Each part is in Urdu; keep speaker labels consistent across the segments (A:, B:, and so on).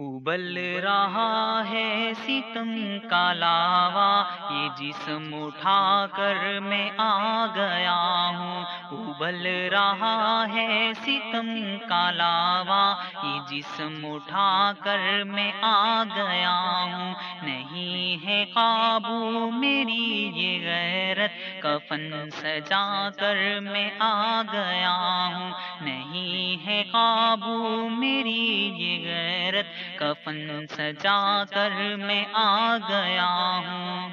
A: ابل رہا ہے ستم کا لاوا یہ جسم اٹھا کر میں آ گیا ہوں۔ ابل رہا ہے ستم کا لاوا یہ جسم اٹھا کر میں آ گیا ہوں۔ نہیں ہے قابو میری یہ غیرت، کفن سجا کر میں آ گیا ہوں۔ نہیں ہے قابو میری یہ غیرت، کفن سجا کر میں آ گیا ہوں۔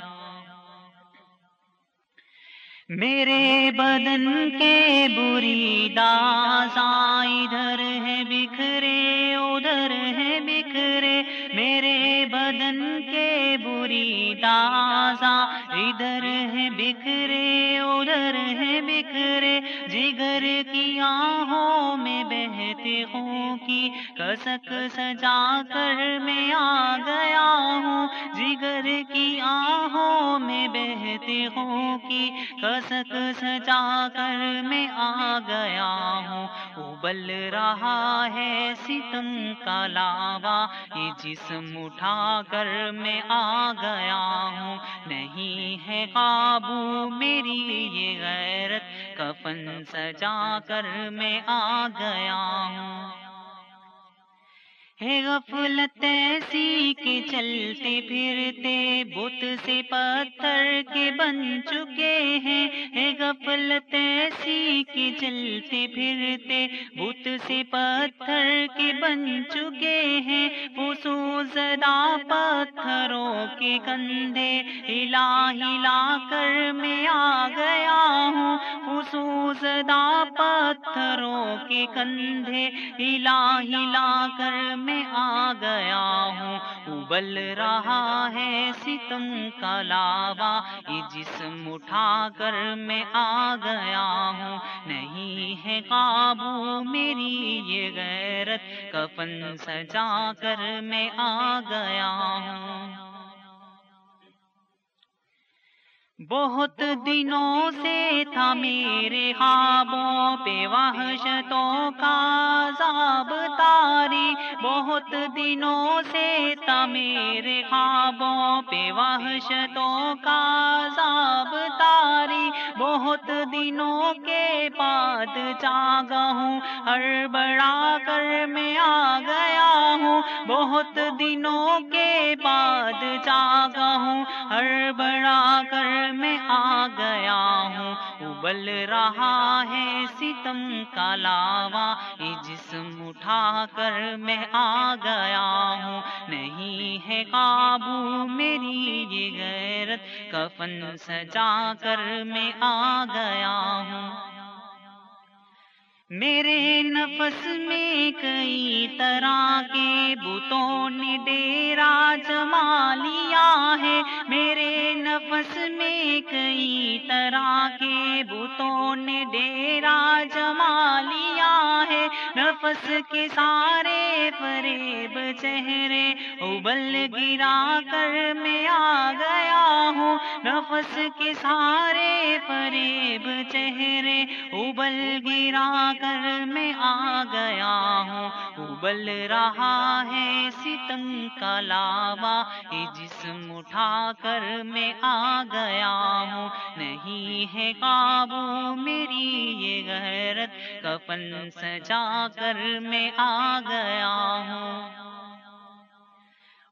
A: میرے بدن کے بری دازا ادھر ہے بکھرے بدن کے بری دازا ادھر ہے بکھرے، ادھر ہے بکھرے۔ جگر کی آہوں میں بہتے ہوں کی کسک سجا کر میں آ گیا ہوں۔ جگر کی آہوں میں بہتے ہوں کی کسک سجا کر میں آ گیا ہوں۔ ابل رہا ہے ستم کا لاوا، یہ جسم اٹھا کر میں آ گیا ہوں۔ نہیں ہے قابو میری یہ غیرت، کفن سجا کر میں آ گیا ہوں۔ ہے غفلت ایسی کے چلتے پھرتے بت سے پتھر کے بن چکے ہیں۔ ہے غفلت ایسی کے چلتے پھرتے بت سے پتھر کے بن چکے ہیں۔ وہ زدہ پتھروں کے کندھے ہلا ہلا کر میں آ گیا ہوں۔ وہ زدہ پتھروں کے کندھے ہلا ہلا کر میں آ گیا ہوں۔ ابل رہا ہے ستم کا لاوا، یہ جسم اٹھا کر میں آ گیا ہوں۔ نہیں ہے قابو میری یہ غیرت، کفن سجا کر میں آ گیا ہوں۔ بہت دنوں سے تھا میرے خوابوں پہ وحشتوں کا عذاب تاری۔ بہت دنوں سے تھا میرے خوابوں پہ وحشتوں کا عذاب تاری۔ بہت دنوں کے بعد جاگا ہوں ہر بڑا کر میں بہت دنوں کے بعد جاگا ہوں، ہر بڑا کر میں آ گیا ہوں۔ ابل رہا ہے ستم کا لاوا، یہ جسم اٹھا کر میں آ گیا ہوں۔ نہیں ہے قابو میری یہ غیرت، کفن سجا کر میں آ گیا ہوں۔ میرے نفس میں کئی طرح کے بتوں نے ڈیرا جما لیا ہے۔ میرے نفس میں کئی طرح کے بتوں نے ڈیرا جما لیا ہے۔ نفس کے سارے فریب چہرے ابل گرا کر میں آ گیا ہوں۔ نفس کے سارے فریب چہرے ابل گرا کر میں آ گیا ہوں۔ ابل رہا ہے ستم کا لاوا یہ جسم اٹھا کر میں آ گیا ہوں۔ نہیں ہے قابو میری یہ غیرت، کفن سجا کر میں آ گیا ہوں۔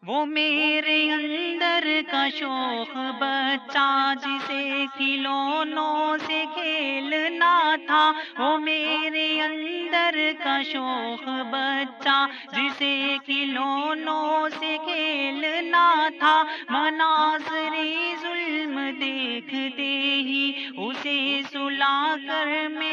A: وہ میرے اندر کا شوق بچہ جسے کھلونوں سے کھیلنا تھا، وہ میرے اندر کا شوق بچہ جسے کھلونوں سے کھیلنا تھا۔ مناظری ظلم دیکھتے ہی اسے سلا کر میں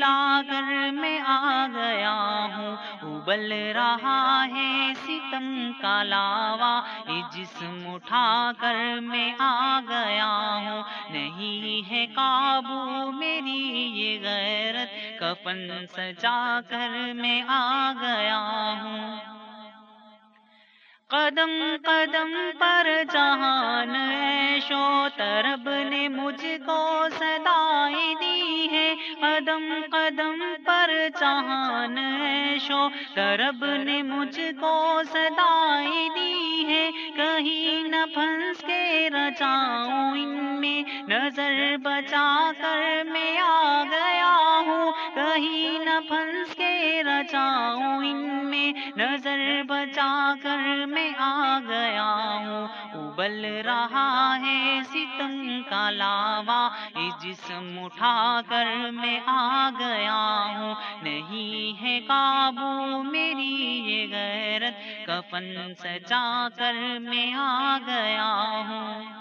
A: سلا کر میں آ گیا ہوں۔ ابل رہا ہے ستم کا لاوا۔ یہ جسم اٹھا کر میں آ گیا ہوں۔ نہیں ہے قابو میری یہ غیرت۔ کفن سجا کر میں آ گیا ہوں۔ قدم قدم پر جہان شو ترب نے مجھ کو صدائی دی ہے۔ قدم قدم پر چاہن شو کرب نے مجھ کو صدائی دی ہے۔ کہیں نہ پھنس کے رچاؤں ان میں نظر بچا کر میں آ گیا۔ ہوں کہیں نہ پھنس کے رچاؤں، ان میں نظر بچا کر میں آ گیا ہوں۔ ابل رہا ہے ستم کا لاوا جسم اٹھا کر میں آ گیا ہوں۔ نہیں ہے قابو میری یہ غیرت، کفن سجا کر میں آ گیا ہوں۔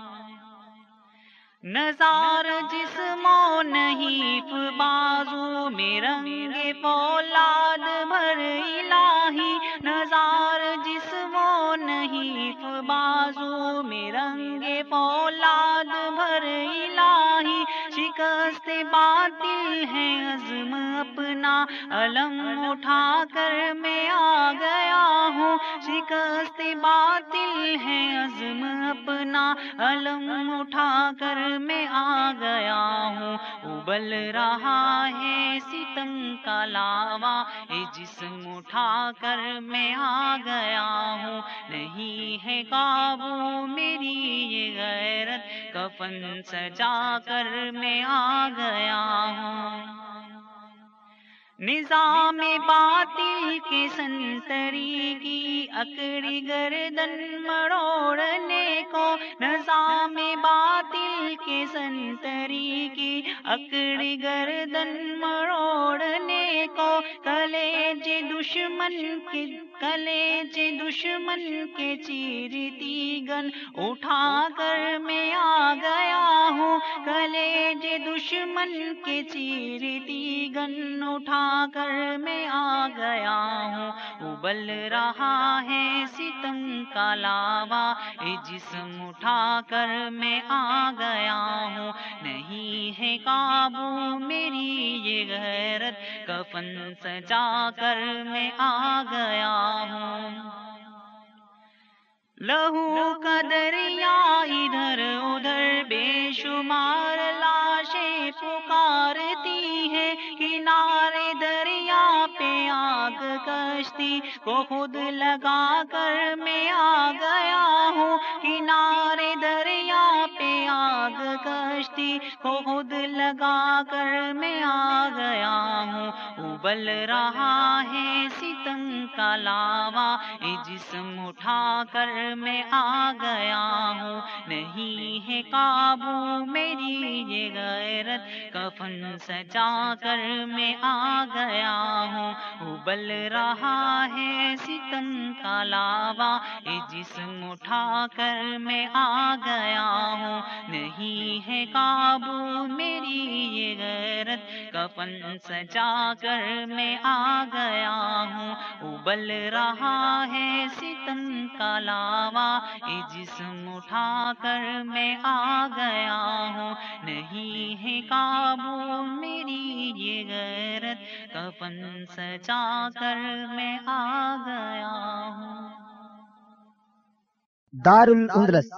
A: نظار جسموں نہیں بازو میں رنگ پولاد بھر الہی۔ نظار جسموں نہیں بازو میں رنگ پولاد بھر الہی۔ شکست باطل ہے عزم اپنا۔ علم اٹھا کر میں آ گیا ہوں۔ شکست باطل ہے عزم اپنا۔ علم اٹھا کر میں آ گیا ہوں۔ ابل رہا ہے ستم کا لاوا جسم اٹھا کر میں آ گیا ہوں۔ نہیں ہے قابو میری یہ غیرت، کفن سجا کر میں آ گیا ہوں۔ نظام باطل کے سنتری کی اکڑی گردن مروڑنے کو، نظام باطل کے سنتری کی اکڑی گردن مروڑ دشمن کے کلے دشمن کے چیرتی گن اٹھا کر میں آ گیا ہوں کلے جے دشمن کے چیرتی گن اٹھا کر میں آ گیا ہوں ابل رہا ہے ستم کا لاوا جسم اٹھا کر میں آ گیا ہوں نہیں ہے قابو میری یہ غیرت کفن سجا کر میں آ گیا ہوں۔ لہو کا دریا ادھر ادھر بے شمار لاشیں پکارتی ہے کنارے دریا پہ آگ کشتی کو خود لگا کر میں آ گیا ہوں۔ کنارے دریا پہ آگ کشتی کو خود لگا کر میں آ گیا ہوں۔ ابل رہا ہے ستم کا لاوا جسم اٹھا کر میں آ گیا ہوں۔ نہیں ہے قابو میری، یہ غیرت کفن سجا کر میں آ گیا ہوں۔ ابل رہا ہے ستم کا لاوا جسم اٹھا کر میں آ گیا ہوں۔ نہیں ہے قابو میری یہ غیرت، کفن سجا کر میں آ گیا ہوں۔ ابل رہا ہے ستم کا لاوا جسم اٹھا کر میں آ گیا ہوں۔ نہیں ہے قابو میری یہ غیرت، کفن سجا کر میں آ گیا ہوں۔
B: دار الاندلس